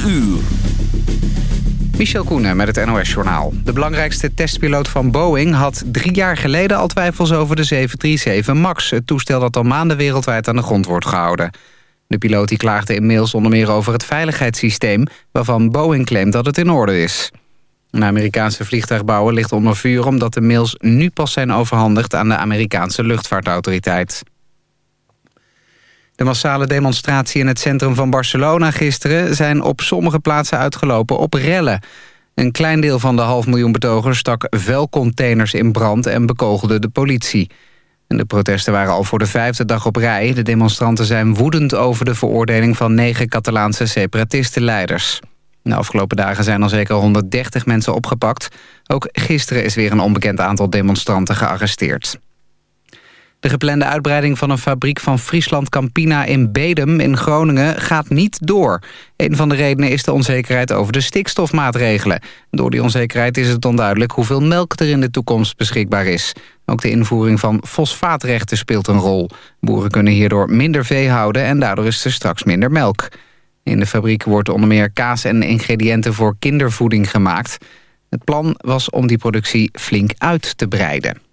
4 uur. Michel Koenen met het NOS-journaal. De belangrijkste testpiloot van Boeing had drie jaar geleden al twijfels over de 737 MAX... het toestel dat al maanden wereldwijd aan de grond wordt gehouden. De piloot die klaagde in mails onder meer over het veiligheidssysteem... waarvan Boeing claimt dat het in orde is. Een Amerikaanse vliegtuigbouwer ligt onder vuur... omdat de mails nu pas zijn overhandigd aan de Amerikaanse luchtvaartautoriteit. De massale demonstratie in het centrum van Barcelona gisteren... zijn op sommige plaatsen uitgelopen op rellen. Een klein deel van de half miljoen betogers stak vuilcontainers in brand... en bekogelde de politie. En de protesten waren al voor de vijfde dag op rij. De demonstranten zijn woedend over de veroordeling van negen Catalaanse separatistenleiders. De afgelopen dagen zijn al zeker 130 mensen opgepakt. Ook gisteren is weer een onbekend aantal demonstranten gearresteerd. De geplande uitbreiding van een fabriek van Friesland Campina in Bedum in Groningen gaat niet door. Een van de redenen is de onzekerheid over de stikstofmaatregelen. Door die onzekerheid is het onduidelijk hoeveel melk er in de toekomst beschikbaar is. Ook de invoering van fosfaatrechten speelt een rol. Boeren kunnen hierdoor minder vee houden en daardoor is er straks minder melk. In de fabriek wordt onder meer kaas en ingrediënten voor kindervoeding gemaakt. Het plan was om die productie flink uit te breiden.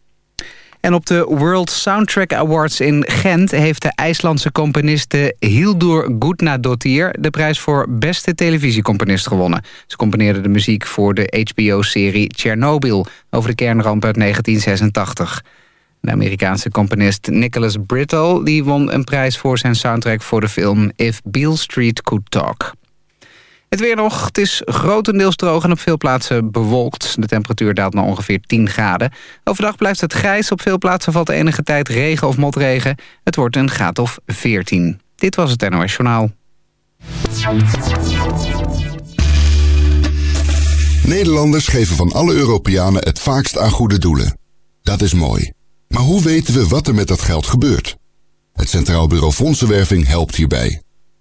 En op de World Soundtrack Awards in Gent... heeft de IJslandse componiste Hildur Gudnadottir... de prijs voor beste televisiecomponist gewonnen. Ze componeerde de muziek voor de HBO-serie Chernobyl... over de kernramp uit 1986. De Amerikaanse componist Nicholas Brittle die won een prijs voor zijn soundtrack voor de film If Beale Street Could Talk. Het weer nog. Het is grotendeels droog en op veel plaatsen bewolkt. De temperatuur daalt naar ongeveer 10 graden. Overdag blijft het grijs. Op veel plaatsen valt enige tijd regen of motregen. Het wordt een graad of 14. Dit was het NOS Journaal. Nederlanders geven van alle Europeanen het vaakst aan goede doelen. Dat is mooi. Maar hoe weten we wat er met dat geld gebeurt? Het Centraal Bureau Fondsenwerving helpt hierbij.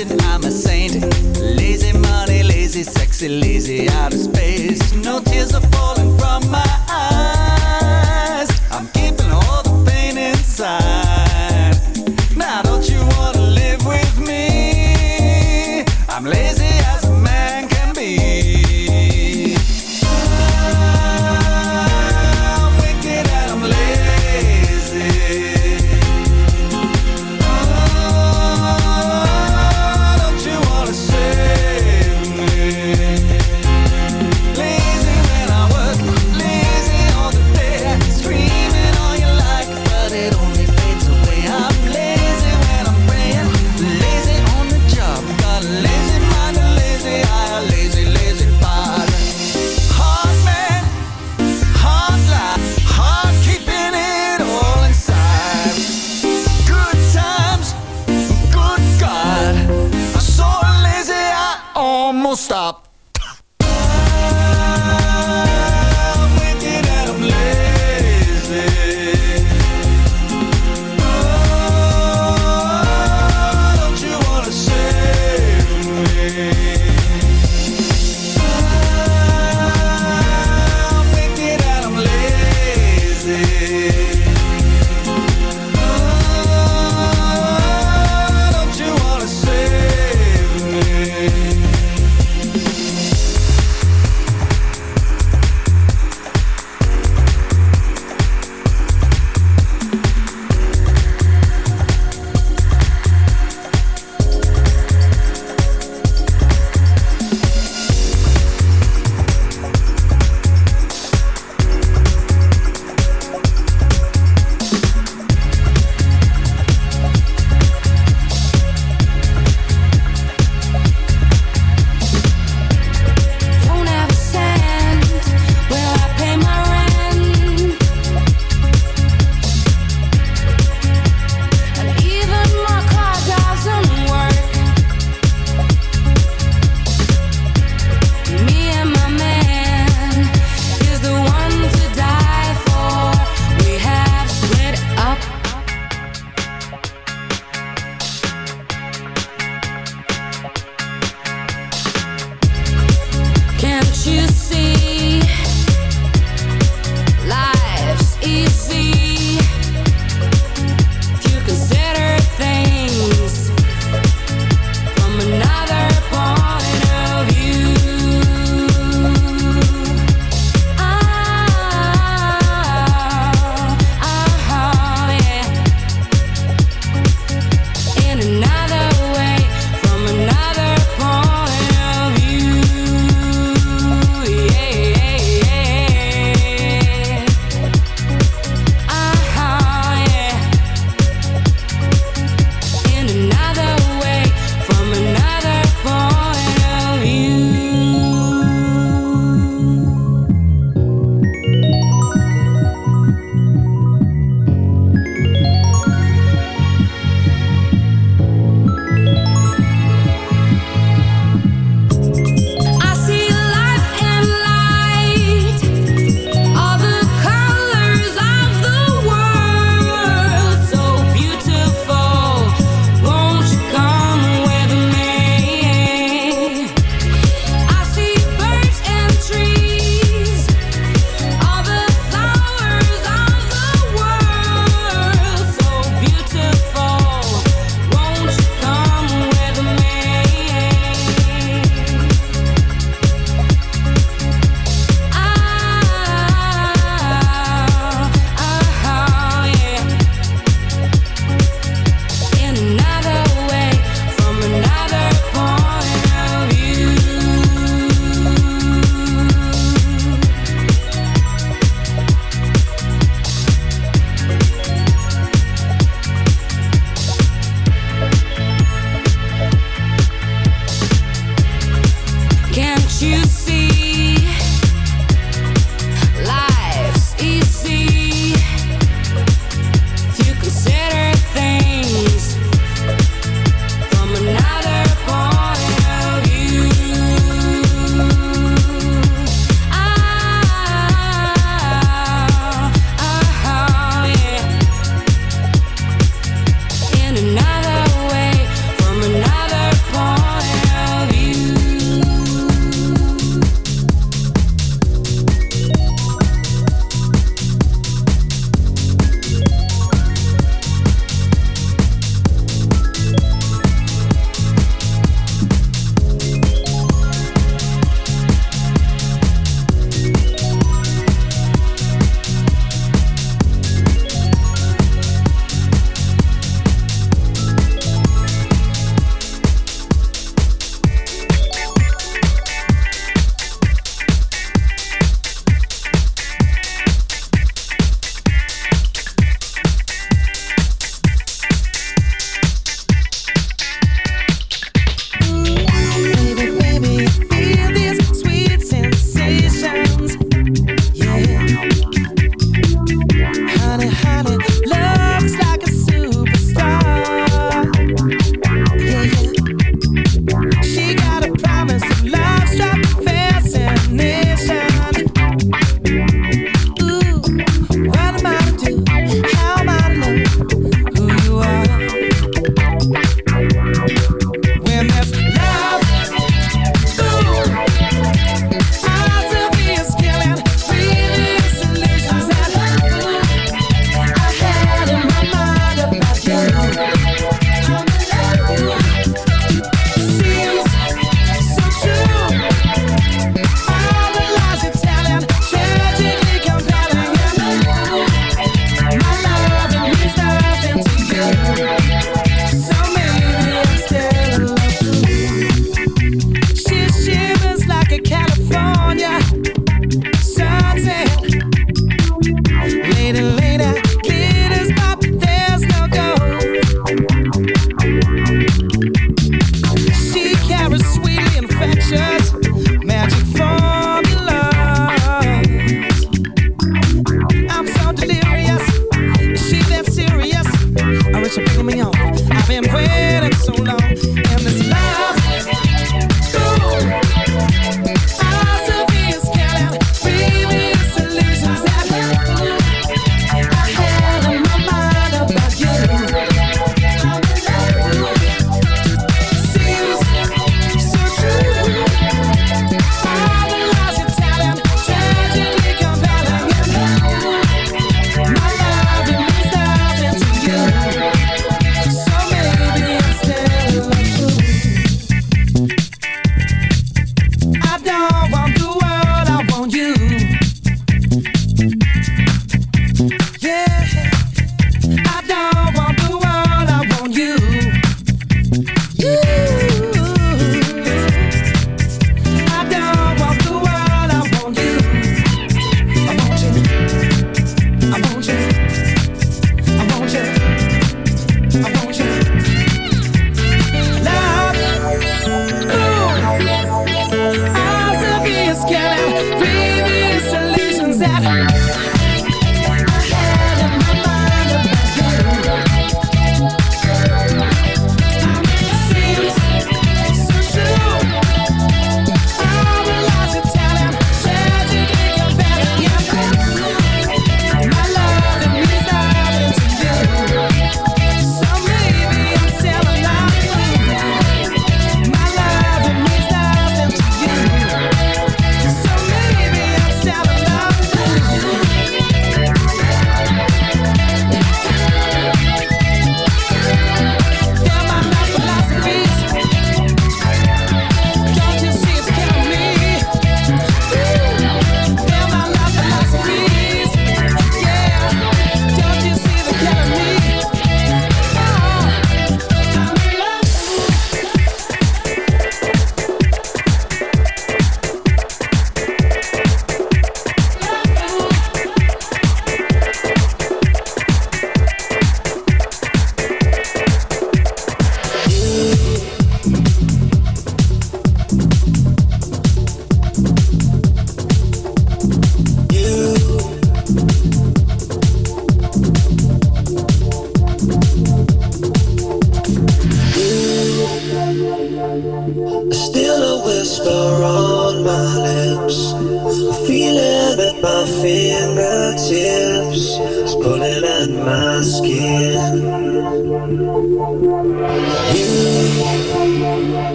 imagine I'm a saint. Lazy money, lazy, sexy, lazy out of space. No tears are falling from my eyes.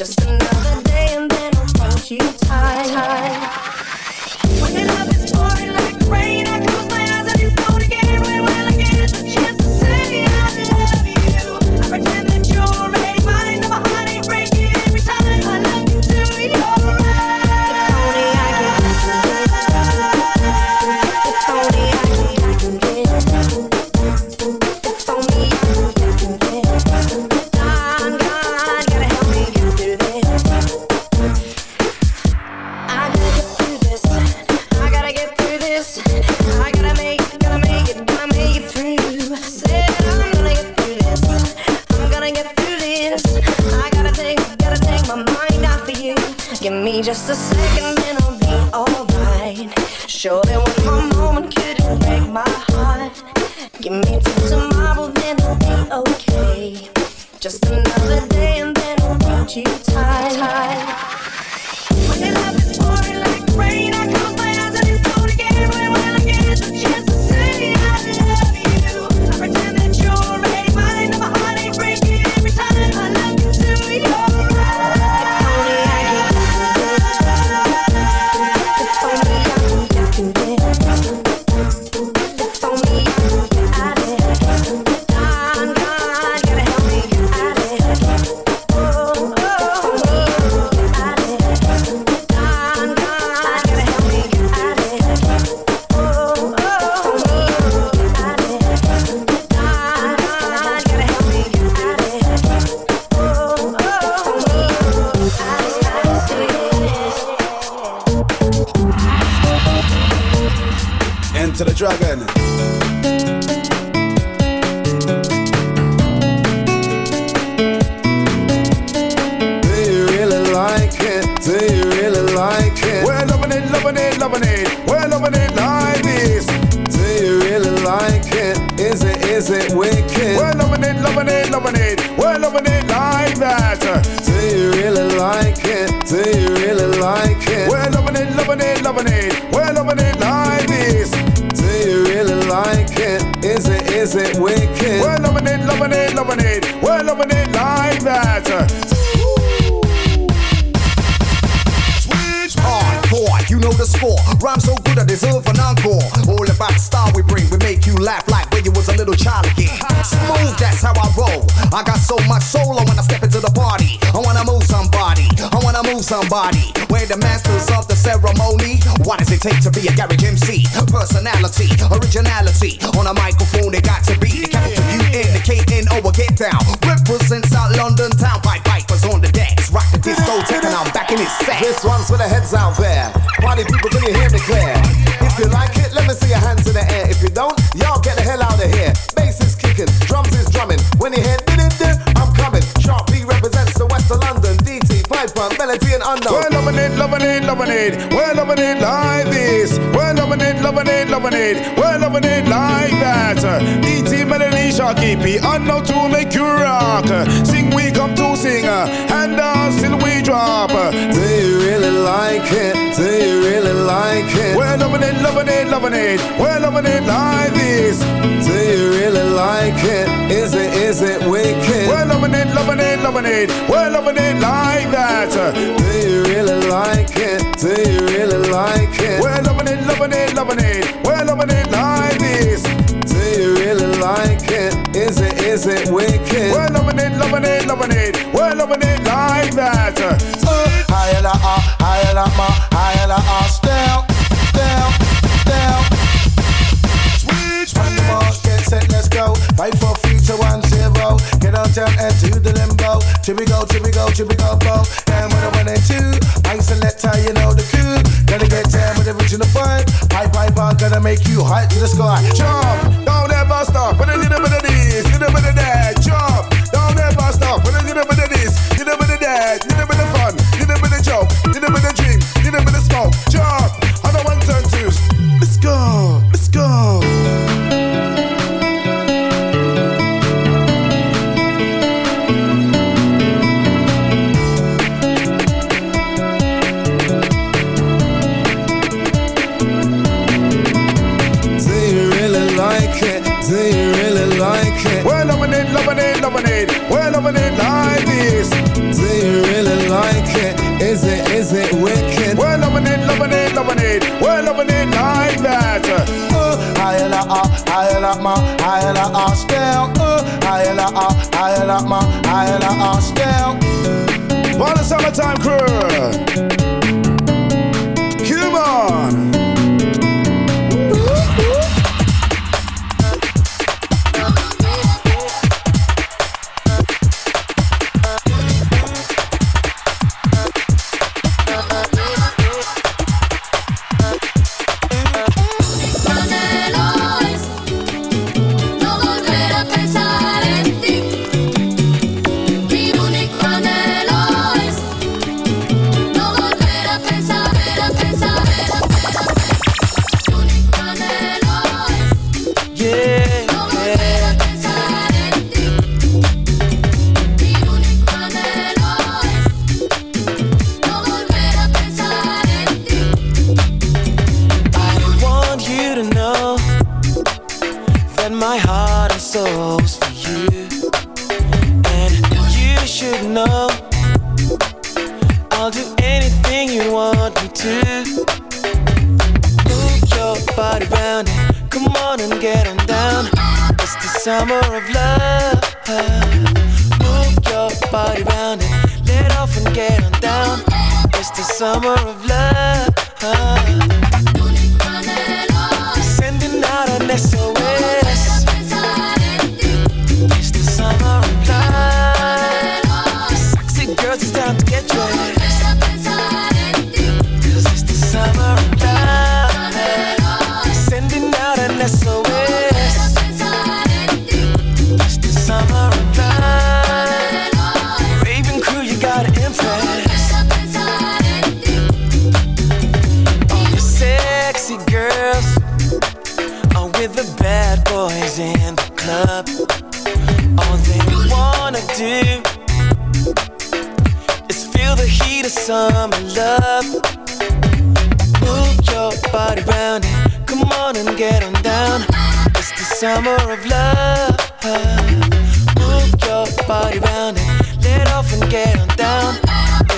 Just another day and then I'll hold you tight. bene. Do you really like it? Do you really like it? We're loving it, loving it, loving it. We're loving it like this. Do you really like it? Is it, is it wicked? score. Rhyme so good I deserve an encore. All about the style we bring, we make you laugh like when you was a little child again. Smooth, that's how I roll. I got so much soul when I step into the party. I wanna move somebody. I wanna move somebody. We're the masters of the ceremony. What does it take to be a garage MC? Personality, originality. On a microphone, they got to be the capital U N, the K N O. Get down. represent. The discotheque and I'm back in its set. This one's for the heads out there. Party people, can you hear me clear? If you like it, let me see your hands in the air. If you don't, y'all get the hell out of here. Bass is kicking, drums is drumming. When you hear I'm coming. Sharky P represents the west of London. DT, Piper, Melody and Unknown. Loving it, loving it. We're loving it like this. We're loving it, loving it, loving it. We're loving it like that. DT, Melody, Sharky P, Unknown to make you rock. Sing, we come to sing. And dance till we drop. Do you really like it? Do you really like it? We're loving it, loving it, loving it. We're loving it like this. Do you really like it? Is it, is it wicked? We're loving it, loving it, loving it. We're loving it like limbo. Chippy go, chippy go, chippy go, go. And when I went in two, I select how you know the coup. Gotta get down with the original vibe. Pipe, pipe, I gotta make you high to the sky. Jump, don't ever stop. But a little bit of this, little bit of that. Jump, down. Uh. For the summertime crew.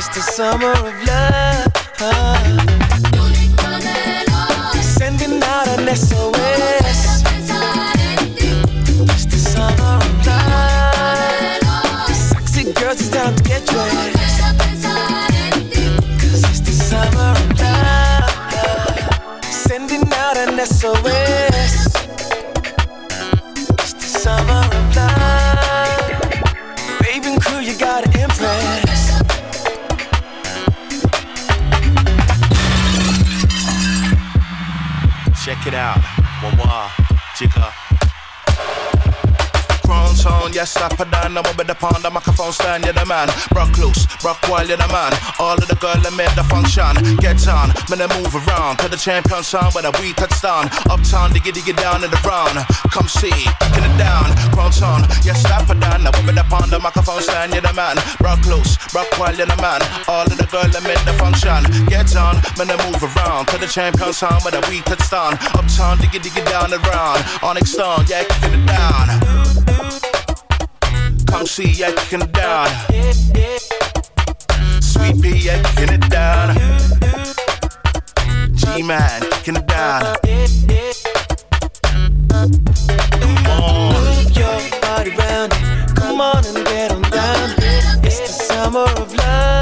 It's the summer of love. Sending out an SOS. Slap her down. I'm over the pound, the microphone stand, you're the man. Rock loose, rock while you're the man. All of the girl that made the function. Get on, man, I move around to the champion sound where the we touch down. Uptown, diggy diggy down in the round. Come see, get it down. Crown tone, yes, slap her down. I'm over the pound, the microphone stand, you're the man. Rock loose, rock while you're the man. All of the girl that made the function. Get on, man, I move around to the champion sound where the we touch down. Uptown, diggy diggy down the round. Onyx Stone, yeah, kicking it down. Kicking it down. Sweet yeah, kicking it down. G-Man, kicking it down. Come on. Move your body round. Come on and get on down. It's the summer of love.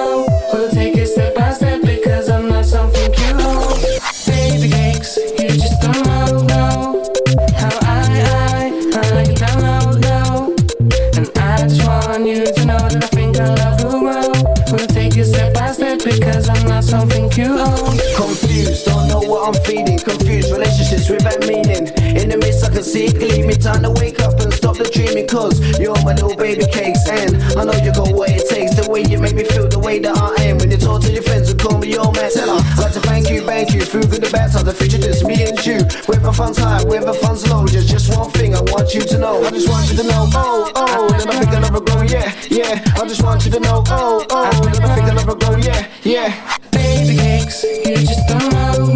place without meaning. In the midst, I can see it gleaming. Time to wake up and stop the dreaming, cause you're my little baby cakes. And I know you got what it takes. The way you make me feel, the way that I am. When you talk to your friends and call me your man, tell her I'd like to thank you, thank you. Through good and bad times, the future just me and you. Whether fun's high, whether fun's low, just just one thing I want you to know. I just want you to know, oh, oh, that I think I'll never grow, yeah, yeah. I just want you to know, oh, oh, that I think I'll never grow, yeah, yeah. Baby cakes, you just don't know.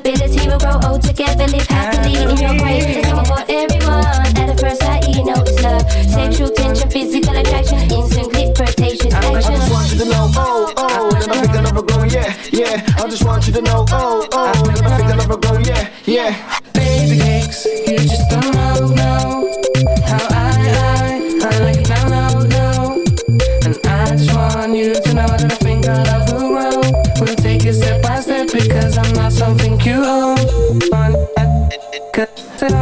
we'll grow old together, live happily in your grave. For everyone. At the first sight, you know it's love. Sexual tension, physical attraction, instant flirtatious action. I just want you to know, oh, oh, that I think I never grow, yeah, yeah. I just want you to know, oh, oh, that I think I never grow, yeah, yeah. Baby cakes, you just don't know, know how I, I, I like it now, now, now. And I just want you to know that I think I love. Cause